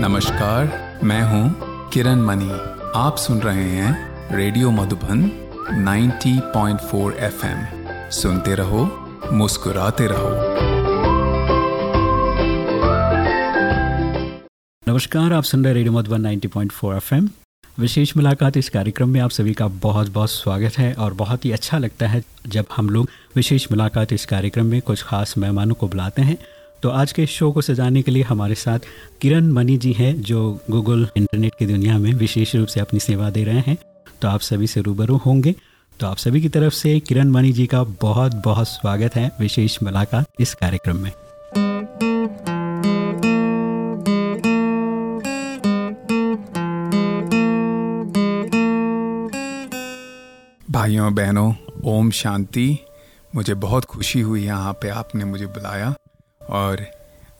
नमस्कार, मैं हूँ किरण मनी। आप सुन रहे हैं रेडियो मधुबन 90.4 एफएम। सुनते रहो, मुस्कुराते रहो। नमस्कार, आप सुन रहे रेडियो मधुबन 90.4 एफएम। विशेष मुलाकात इस कार्यक्रम में आप सभी का बहुत बहुत स्वागत है और बहुत ही अच्छा लगता है जब हम लोग विशेष मुलाकात इस कार्यक्रम में कुछ खास मेहमानों को बुलाते हैं। तो आज के शो को सजाने के लिए हमारे साथ किरण मनी जी हैं, जो गूगल इंटरनेट की दुनिया में विशेष रूप से अपनी सेवा दे रहे हैं। तो आप सभी से रूबरू होंगे। तो आप सभी की तरफ़ से किरण मनी जी का बहुत बहुत स्वागत है विशेष मुलाकात इस कार्यक्रम में। भाइयों, बहनों, ओम शांति। मुझे बहुत खुशी हुई यहाँ पे आपने मुझे बुलाया। और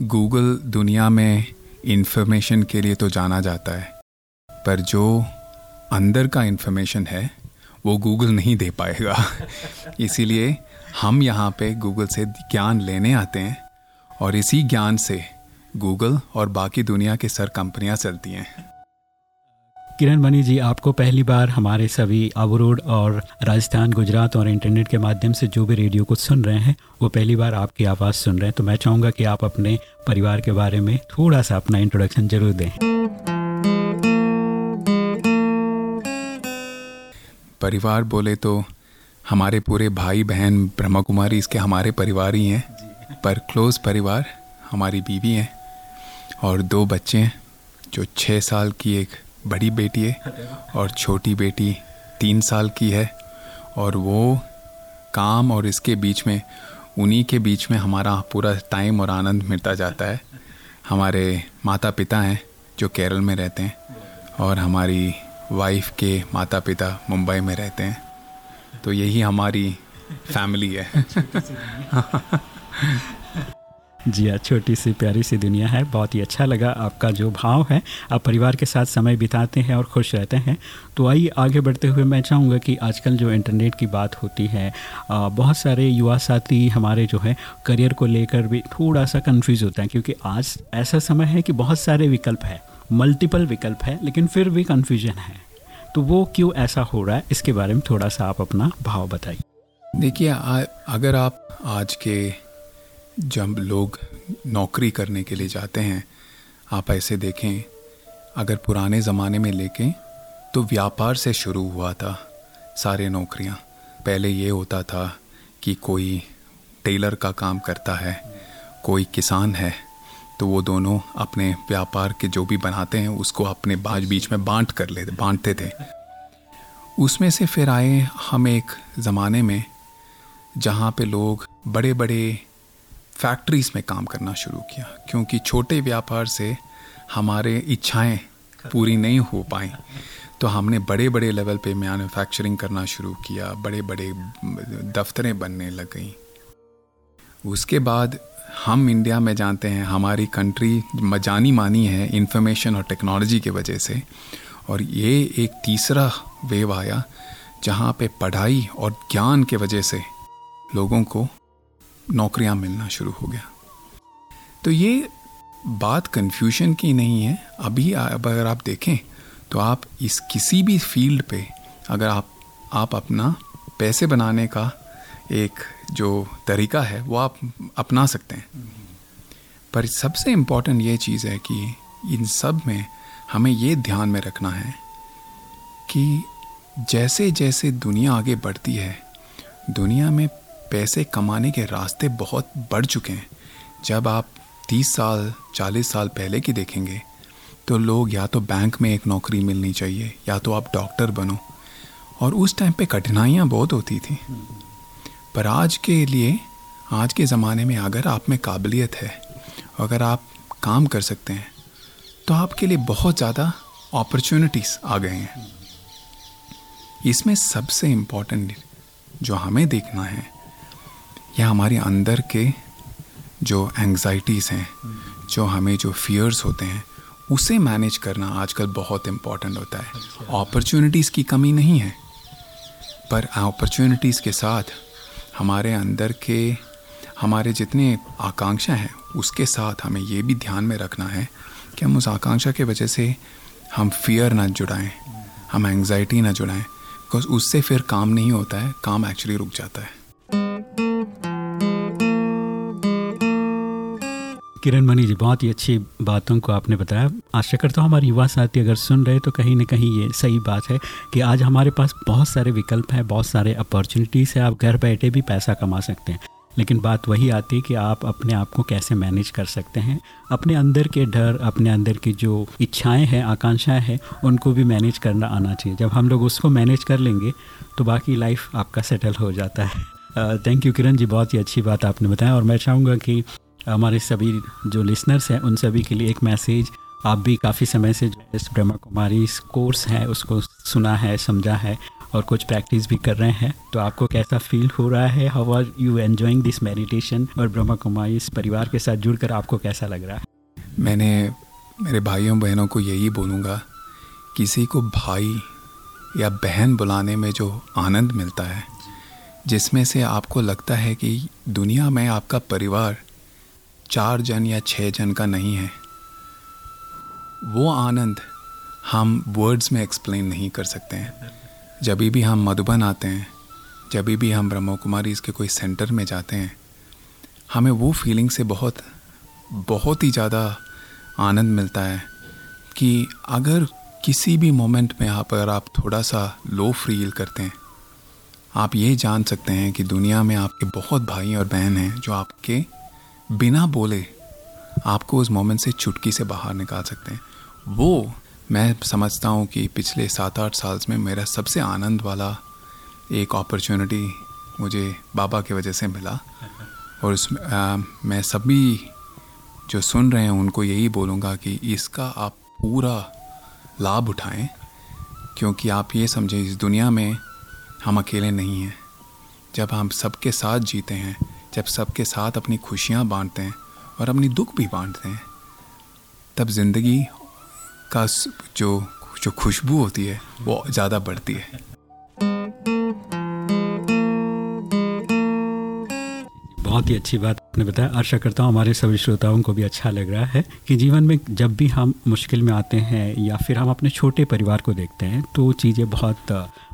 गूगल दुनिया में इंफॉर्मेशन के लिए तो जाना जाता है। पर जो अंदर का इन्फॉर्मेशन है, वो गूगल नहीं दे पाएगा। इसीलिए हम यहाँ पे गूगल से ज्ञान लेने आते हैं। और इसी ज्ञान से गूगल और बाकी दुनिया के सर कंपनियाँ चलती हैं। किरण मनी जी, आपको पहली बार हमारे सभी अवरोड और राजस्थान, गुजरात और इंटरनेट के माध्यम से जो भी रेडियो को सुन रहे हैं, वो पहली बार आपकी आवाज़ सुन रहे हैं। तो मैं चाहूँगा कि आप अपने परिवार के बारे में थोड़ा सा अपना इंट्रोडक्शन ज़रूर दें। परिवार बोले तो हमारे पूरे भाई, बहन, ब्रह्मा कुमारी इसके हमारे परिवार ही हैं, पर क्लोज परिवार हमारी बीवी हैं और दो बच्चे हैं, जो छः साल की एक बड़ी बेटी है और छोटी बेटी तीन साल की है और वो काम और इसके बीच में उन्हीं के बीच में हमारा पूरा टाइम और आनंद मिलता जाता है। हमारे माता पिता हैं जो केरल में रहते हैं और हमारी वाइफ के माता पिता मुंबई में रहते हैं। तो यही हमारी फैमिली है। जी हाँ छोटी सी प्यारी सी दुनिया है, बहुत ही अच्छा लगा आपका जो भाव है। आप परिवार के साथ समय बिताते हैं और खुश रहते हैं। तो आइए आगे बढ़ते हुए मैं चाहूँगा कि आजकल जो इंटरनेट की बात होती है बहुत सारे युवा साथी हमारे जो है, करियर को लेकर भी थोड़ा सा कन्फ्यूज़ होता है, क्योंकि आज ऐसा समय है कि बहुत सारे विकल्प है मल्टीपल विकल्प है, लेकिन फिर भी कन्फ्यूज़न है। तो वो क्यों ऐसा हो रहा है, इसके बारे में थोड़ा सा आप अपना भाव बताइए। देखिए अगर आप आज के जब लोग नौकरी करने के लिए जाते हैं, आप ऐसे देखें, अगर पुराने ज़माने में लेकें तो व्यापार से शुरू हुआ था सारे नौकरियाँ। पहले ये होता था कि कोई टेलर का काम करता है, कोई किसान है तो वो दोनों अपने व्यापार के जो भी बनाते हैं, उसको अपने बाज बीच में बांट कर लेते बांटते थे। उसमें से फिर आए हम एक ज़माने में, जहाँ पे लोग बड़े बड़े फैक्ट्रीज में काम करना शुरू किया, क्योंकि छोटे व्यापार से हमारे इच्छाएँ पूरी नहीं हो पाई। तो हमने बड़े बड़े लेवल पे मैन्युफैक्चरिंग करना शुरू किया बड़े बड़े दफ्तरें बनने लग गई। उसके बाद हम इंडिया में जानते हैं, हमारी कंट्री जानी मानी है इंफॉर्मेशन और टेक्नोलॉजी के वजह से। और ये एक तीसरा वेव आया, जहाँ पे पढ़ाई और ज्ञान के वजह से लोगों को नौकरियाँ मिलना शुरू हो गया। तो ये बात कन्फ्यूज़न की नहीं है। अभी अब अगर आप देखें तो आप इस किसी भी फ़ील्ड पे अगर आप आप अपना पैसे बनाने का एक जो तरीका है, वो आप अपना सकते हैं। पर सबसे इंपॉर्टेंट ये चीज़ है कि इन सब में हमें ये ध्यान में रखना है कि जैसे जैसे दुनिया आगे बढ़ती है, दुनिया में पैसे कमाने के रास्ते बहुत बढ़ चुके हैं। जब आप तीस साल, चालीस साल पहले की देखेंगे तो लोग या तो बैंक में एक नौकरी मिलनी चाहिए, या तो आप डॉक्टर बनो। और उस टाइम पे कठिनाइयाँ बहुत होती थी। पर आज के लिए, आज के ज़माने में अगर आप में काबिलियत है, अगर आप काम कर सकते हैं तो आपके लिए बहुत ज़्यादा अपॉर्चुनिटीज़ आ गए हैं। इसमें सबसे इम्पोर्टेंट जो हमें देखना है या हमारे अंदर के जो एंग्जाइटीज़ हैं, जो हमें जो फियर्स होते हैं, उसे मैनेज करना आजकल बहुत इंपॉर्टेंट होता है। अपॉर्चुनिटीज़ की कमी नहीं है, पर अपॉर्चुनिटीज़ के साथ हमारे अंदर के, हमारे जितने आकांक्षा हैं, उसके साथ हमें ये भी ध्यान में रखना है कि हम उस आकांक्षा के वजह से हम फियर ना जुड़ाएँ, हम एंग्जाइटी ना जुड़ाएँ बिकॉज़ उससे फिर काम नहीं होता है, काम एक्चुअली रुक जाता है। किरण मणि जी, बहुत ही अच्छी बातों को आपने बताया। आशा करता हूँ हमारे युवा साथी अगर सुन रहे तो कहीं ना कहीं ये सही बात है कि आज हमारे पास बहुत सारे विकल्प हैं, बहुत सारे अपॉर्चुनिटीज़ है। आप घर बैठे भी पैसा कमा सकते हैं। लेकिन बात वही आती है कि आप अपने आप को कैसे मैनेज कर सकते हैं। अपने अंदर के डर, अपने अंदर की जो इच्छाएँ हैं, आकांक्षाएँ हैं, उनको भी मैनेज करना आना चाहिए। जब हम लोग उसको मैनेज कर लेंगे तो बाकी लाइफ आपका सेटल हो जाता है। थैंक यू किरण जी, बहुत ही अच्छी बात आपने बताया। और मैं चाहूँगा कि हमारे सभी जो लिसनर्स हैं, उन सभी के लिए एक मैसेज आप भी काफ़ी समय से जो इस ब्रह्मा कुमारी कोर्स है, उसको सुना है, समझा है और कुछ प्रैक्टिस भी कर रहे हैं। तो आपको कैसा फील हो रहा है? How are you enjoying this meditation और ब्रह्मा कुमारी इस परिवार के साथ जुड़कर आपको कैसा लग रहा है? मैंने मेरे भाइयों बहनों को यही बोलूँगा किसी को भाई या बहन बुलाने में जो आनंद मिलता है, जिसमें से आपको लगता है कि दुनिया में आपका परिवार चार जन या छः जन का नहीं है। वो आनंद हम वर्ड्स में एक्सप्लेन नहीं कर सकते हैं। जब भी हम मधुबन आते हैं जब भी हम ब्रह्म कुमारी इसके कोई सेंटर में जाते हैं, हमें वो फीलिंग से बहुत बहुत ही ज़्यादा आनंद मिलता है कि अगर किसी भी मोमेंट में आप, अगर आप थोड़ा सा लो फील करते हैं, आप ये जान सकते हैं कि दुनिया में आपके बहुत भाई और बहन हैं जो आपके बिना बोले आपको उस मोमेंट से चुटकी से बाहर निकाल सकते हैं। वो मैं समझता हूँ कि पिछले सात आठ साल में मेरा सबसे आनंद वाला एक अपॉर्चुनिटी मुझे बाबा की वजह से मिला। और उस आ, मैं सभी जो सुन रहे हैं उनको यही बोलूँगा कि इसका आप पूरा लाभ उठाएँ क्योंकि आप ये समझें इस दुनिया में हम अकेले नहीं हैं। जब हम सबके साथ जीते हैं जब सबके साथ अपनी खुशियाँ बांटते हैं और अपनी दुख भी बांटते हैं, तब ज़िंदगी का जो जो खुशबू होती है, वो ज़्यादा बढ़ती है। बहुत ही अच्छी बात आपने बताया। आशा करता हूँ हमारे सभी श्रोताओं को भी अच्छा लग रहा है कि जीवन में जब भी हम मुश्किल में आते हैं या फिर हम अपने छोटे परिवार को देखते हैं तो चीज़ें बहुत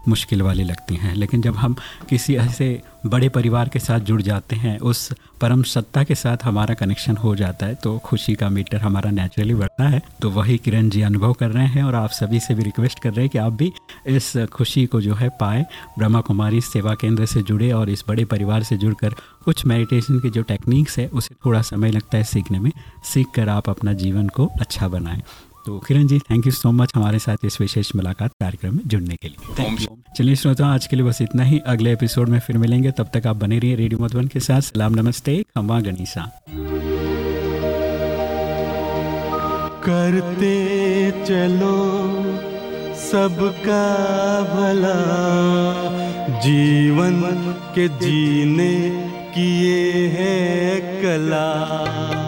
मुश्किल वाली लगती हैं। लेकिन जब हम किसी ऐसे बड़े परिवार के साथ जुड़ जाते हैं, उस परम सत्ता के साथ हमारा कनेक्शन हो जाता है तो खुशी का मीटर हमारा नेचुरली बढ़ता है। तो वही किरण जी अनुभव कर रहे हैं और आप सभी से भी रिक्वेस्ट कर रहे हैं कि आप भी इस खुशी को जो है पाए, ब्रह्मा कुमारी सेवा केंद्र से जुड़े और इस बड़े परिवार से जुड़कर कुछ मेडिटेशन की जो टेक्निक्स है, उसे थोड़ा समय लगता है सीखने में। सीख कर आप अपना जीवन को अच्छा बनाएँ। तो Kiran ji thank you so much हमारे साथ इस विशेष मुलाकात कार्यक्रम में जुड़ने के लिए। चलिए श्रोता आज के लिए बस इतना ही। अगले एपिसोड में फिर मिलेंगे। तब तक आप बने रहिए रेडियो मधुबन के साथ। सलाम, नमस्ते। खम्बा गनीसा करते चलो सबका भला। जीवन के जीने की ये है कला।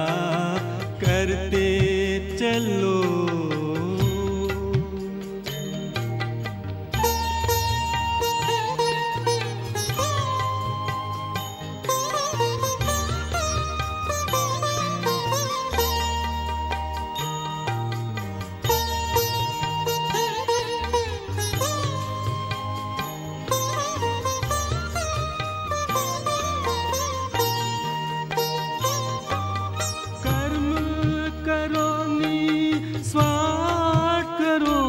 करो,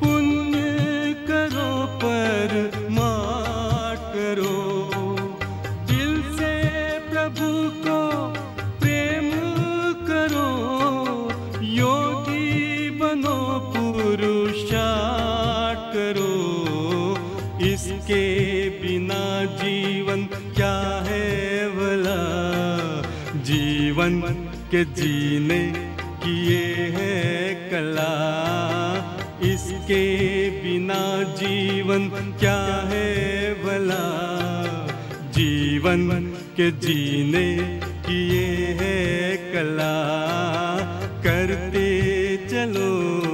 पुण्य करो, पर करो। दिल से प्रभु को प्रेम करो, योगी बनो करो। इसके बिना जीवन क्या है जीवन के जीने ये है कला। इसके बिना जीवन क्या है भला? जीवन के जीने की ये है कला। करते चलो।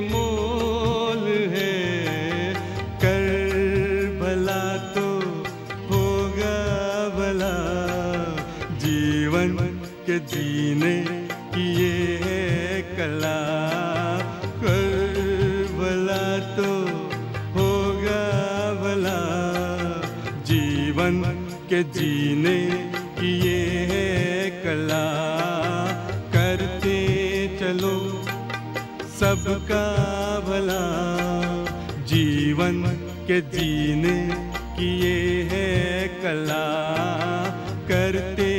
मोल है। कर भला तो भला। जीवन के जीने कला। कर भला। तो जीवन के जीने की ये है कला। सबका भला जीवन के जीने की ये है कला करते